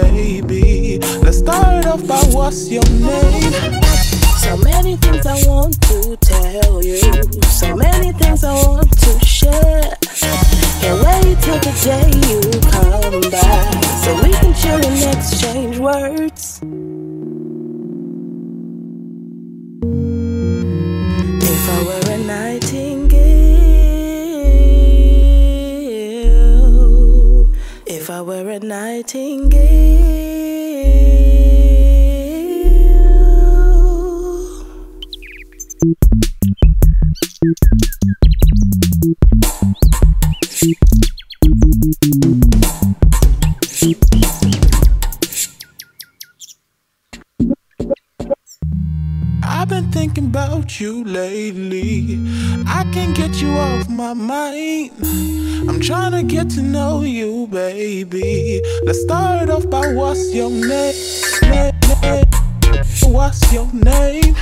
baby. Let's start off by what's your name? So many things I want to tell you. So many things I want to share. Can't wait till the day you come back. So we can chill and exchange words. I were a nightingale. I've been thinking about you lately. I can't get you off my mind. I'm trying to get to know you, baby. Let's start off by what's your name? what's your name?